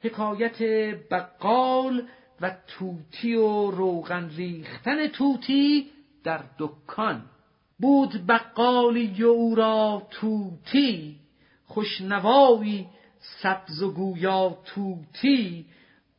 حکایت بقال و توتی و روغن ریختن توتی در دکان. بود بقالی او را توتی خوشنوایی سبز و گویا توتی.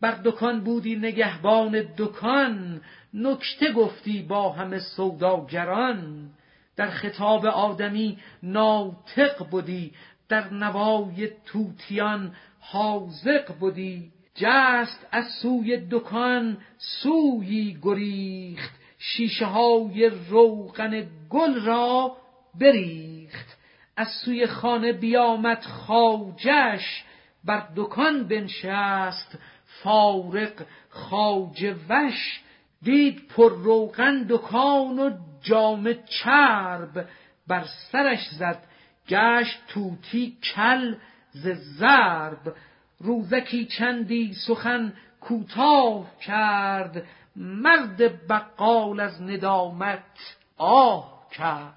بر دکان بودی نگهبان دکان نکته گفتی با همه سوداگران. در خطاب آدمی ناطق بودی در نوای توتیان حاضق بودی جست از سوی دکان سویی گریخت شیشه های روغن گل را بریخت. از سوی خانه بیامد خاجش بر دکان بنشست. فارق خاجه وش دید پر روغن دکان و جام چرب بر سرش زد. گشت توتی کل ز ضرب روزکی چندی سخن کوتاه کرد مرد بقال از ندامت آه کرد.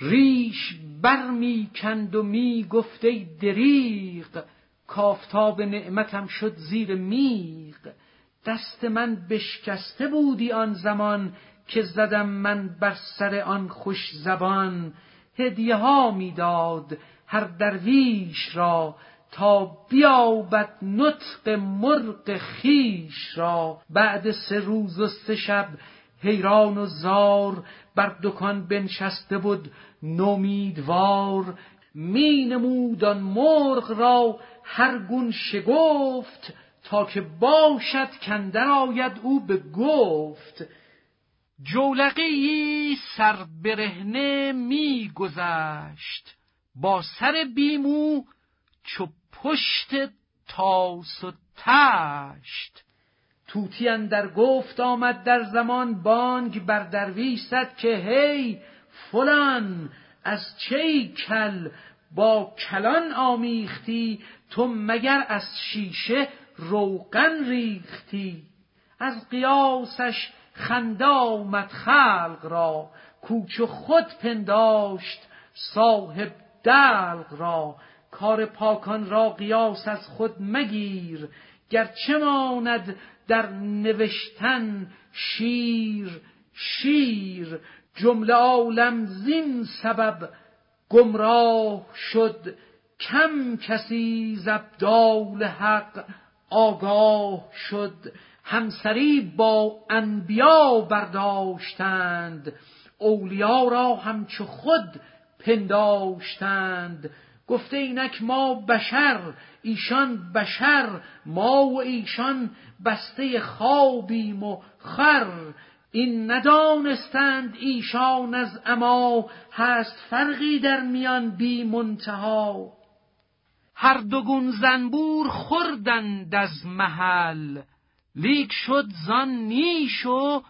ریش بر می کند و می گفته دریغ کافتاب نعمتم شد زیر میغ. دست من بشکسته بودی آن زمان که زدم من بر سر آن خوش زبان. هدیه ها می‌داد هر درویش را تا بیابد نطق مرغ خیش را. بعد سه روز و سه شب حیران و زار بر دکان بنشسته بود نومیدوار. می نمود آن مرغ را هر گون شگفت تا که باشد کندر آید او به گفت. جولقی سر برهنه می گذشت با سر بیمو چو پشت تاس و تشت. توتی در گفت آمد در زمان بانگ بر درویش زد که هی فلان از چه کل؟ با کلان آمیختی تو مگر از شیشه روغن ریختی؟ از قیاسش خنده آمد خلق را کوچ خود پنداشت صاحب دلق را. کار پاکان را قیاس از خود مگیر گرچه ماند در نوشتن شیر شیر. جمله عالم زین سبب گمراه شد کم کسی زبدال حق آگاه شد. همسری با انبیا برداشتند اولیا را همچو خود پنداشتند. گفته اینک ما بشر ایشان بشر ما و ایشان بسته خوابیم و خر. این ندانستند ایشان از اما هست فرقی در میان بی منتها. هر دوگون زنبور خوردند از محل. لیک شد زان نیش و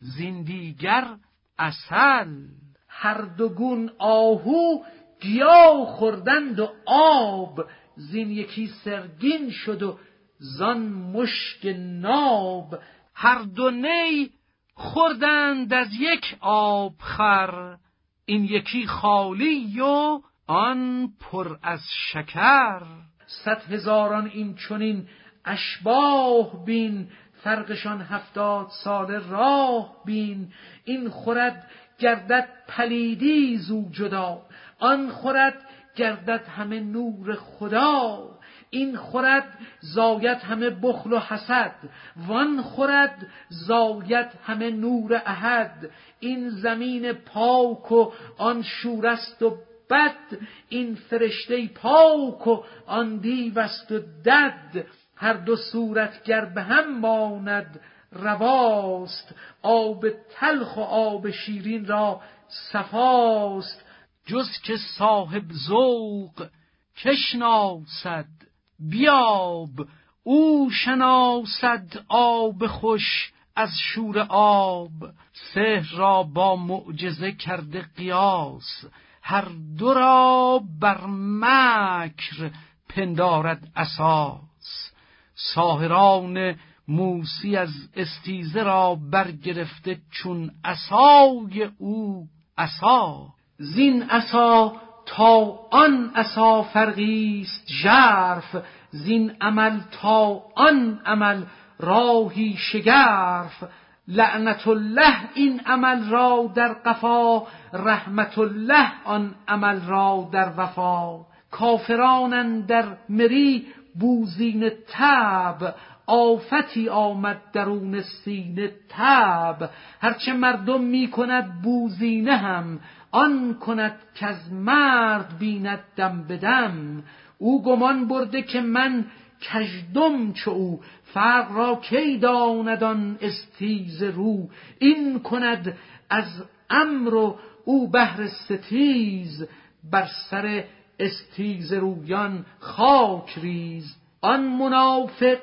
زیندیگر اصل هر دوگون آهو گیاه خوردند و آب. زین یکی سرگین شد و زان مشک ناب. هر دو نی خوردند از یک آب خر. این یکی خالی و آن پر از شکر. صد هزاران این چنین اشباه بین فرقشان هفتاد سال راه بین. این خورد گردد پلیدی زو جدا آن خورد گردد همه نور خدا. این خورد زاید همه بخل و حسد وان خورد زاید همه نور احد. این زمین پاک و آن شورست و بد این فرشته پاک و آن دیوست و دد. هر دو صورت گر به هم ماند رواست. آب تلخ و آب شیرین را صفاست. جز که صاحب ذوق کشناسد بیاب. او شناسد آب خوش از شور آب. سحر را با معجزه کرده قیاس. هر دو را بر مکر پندارد اساس. ساهران موسی از استیزه را برگرفته چون عصای او عصا. زین عصا تا آن عصا فرقی است ژرف زین عمل تا آن عمل راهی شگرف. لعنت الله این عمل را در قفا رحمت الله آن عمل را در وفا. کافرانن در مری بوزین تب آفتی آمد درون سینه تب. هرچه مردم می کند بوزینه هم آن کند کز مرد بیند دم بدم او گمان برده که من کردم چو او فرق را کی داند آن استیزه رو؟ این کند از امر و او بهر ستیز بر سر استیزه رویان خاک ریز. آن منافق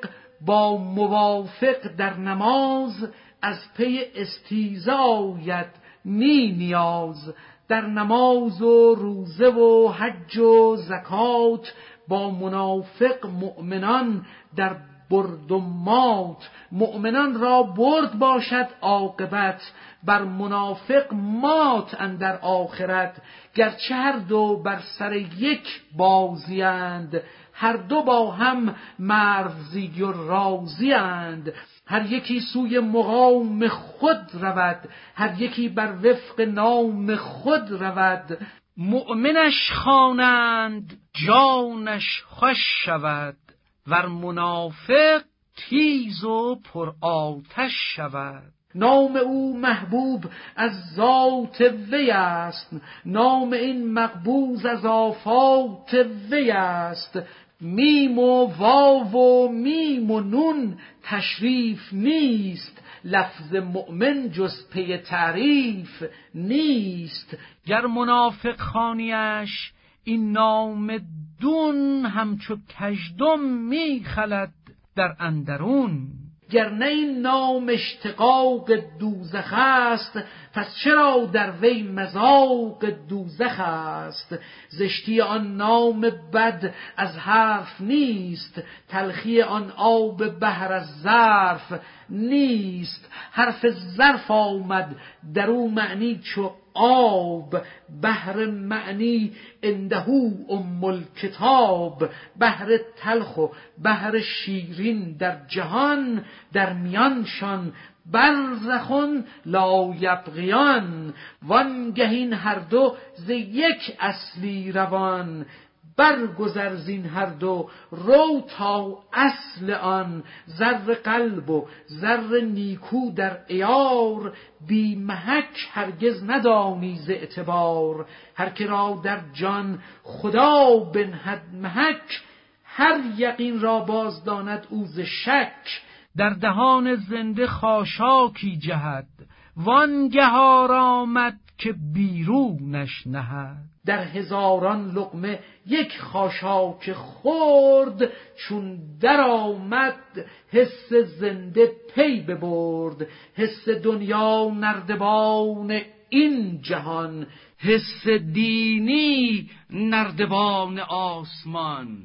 با موافق در نماز از پی استیزه آید نی نیاز. در نماز و روزه و حج و زکات با منافق مؤمنان در برد و مات. مؤمنان را برد باشد عاقبت. بر منافق مات اندر آخرت. گرچه هر دو بر سر یک بازیند هر دو با هم مرزی و رازیند هر یکی سوی مقام خود رود. هر یکی بر وفق نام خود رود. مؤمنش خوانند جانش خوش شود. ور منافق تیز و پر آتش شود. نام او محبوب از ذات وی است. نام این مبغوض از آفات وی است. میم و واو و میم و نون تشریف نیست. لفظ مؤمن جز پی تعریف نیست. گر منافق خوانیش این نام دون همچو کژدم می خلد در اندرون. گرنه این نام اشتقاق دوزخ است پس چرا در وی مذاق دوزخ است؟ زشتی آن نام بد از حرف نیست تلخی آن آب بهر از ظرف نیست. حرف ظرف آمد در او معنی چو آب بهر معنی اندهو ام الکتاب بهر تلخ و بهر شیرین در جهان در میانشان برزخون لا یبغیان وانگهین هر دو ز یک اصلی روان برگذر زین هر دو رو تا اصل آن زر قلب و زر نیکو در ایار بی محک هرگز ندانی ز اعتبار. هر که را در جان خدا بنهد محک هر یقین را باز داند او ز شک. در دهان زنده خاشاکی جهد وانگهار آمد که بیرونش نهد. در هزاران لقمه یک خاشاک خورد چون در آمد حس زنده پی ببرد حس دنیا نردبان این جهان حس دینی نردبان آسمان.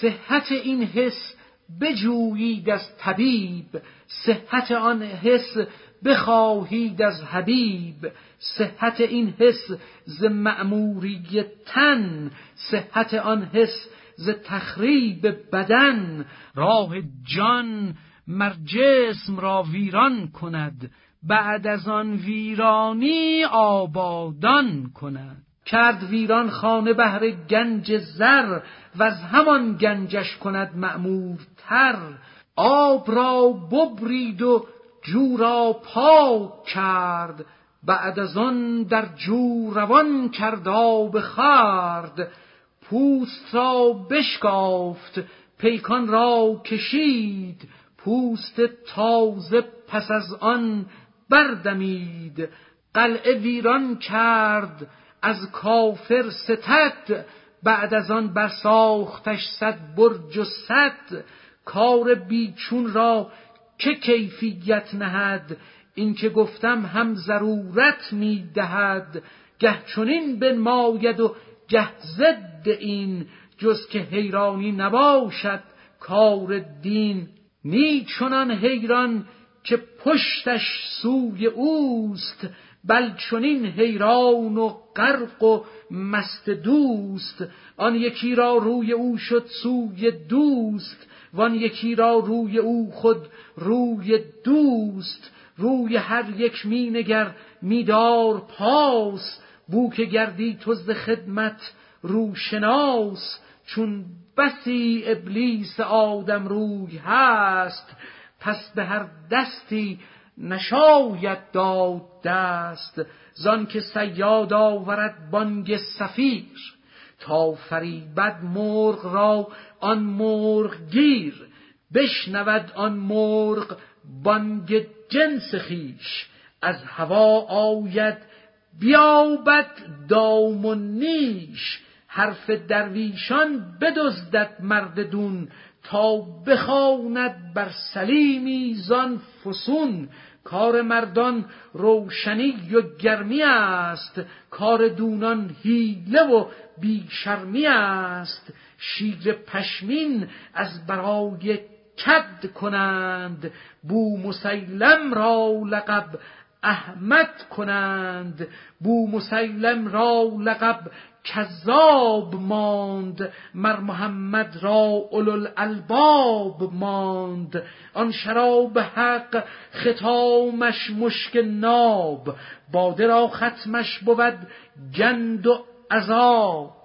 صحت این حس بجویید از طبیب صحت آن حس بخواهید از حبیب صحت این حس ز معموری تن صحت آن حس ز تخریب بدن. راه جان مر جسم را ویران کند بعد از آن ویرانی آبادان کند. کرد ویران خانه بهر گنج زر و از همان گنجش کند معمورتر آب را ببرید و جو را پاک کرد بعد از آن در جو روان کرد آب خرد پوست را بشکافت پیکان را کشید. پوست تازه پس از آن بردمید. قلعه ویران کرد از کافر ستد. بعد از آن برساختش صد برج و صد. کار بیچون را چه کیفیت نهد؟ این که گفتم هم ضرورت می دهد گه چنین بنماید و گه ضد این جز که حیرانی نباشد کار دین. نی چنان حیران که پشتش سوی اوست بل چنین حیران و غرق و مست دوست. آن یکی را روی او شد سوی دوست وان یکی را روی او خود روی دوست روی هر یک می نگر میدار پاس بو که گردی تو خدمت روشناس چون بسی ابلیس آدم روی هست پس به هر دستی نشاید داد دست زان که سیاد آورد بانگ سفیر تا فریبد مرغ را آن مرغ گیر بشنود آن مرغ بانگ جنس خیش از هوا آید بیابد دام و نیش. حرف درویشان بدزدد مرد دون تا بخواند بر سلیمی زان فسون. کار مردان روشنی و گرمی است. کار دونان هیله و بیشرمی است. شیر پشمین از برای کد کنند. بو مسیلم را لقب احمد کنند. بو مسیلم را لقب کذاب ماند. مر محمد را الالباب ماند. آن شراب حق ختامش مشک ناب. باده را ختمش بود گند و عذاب.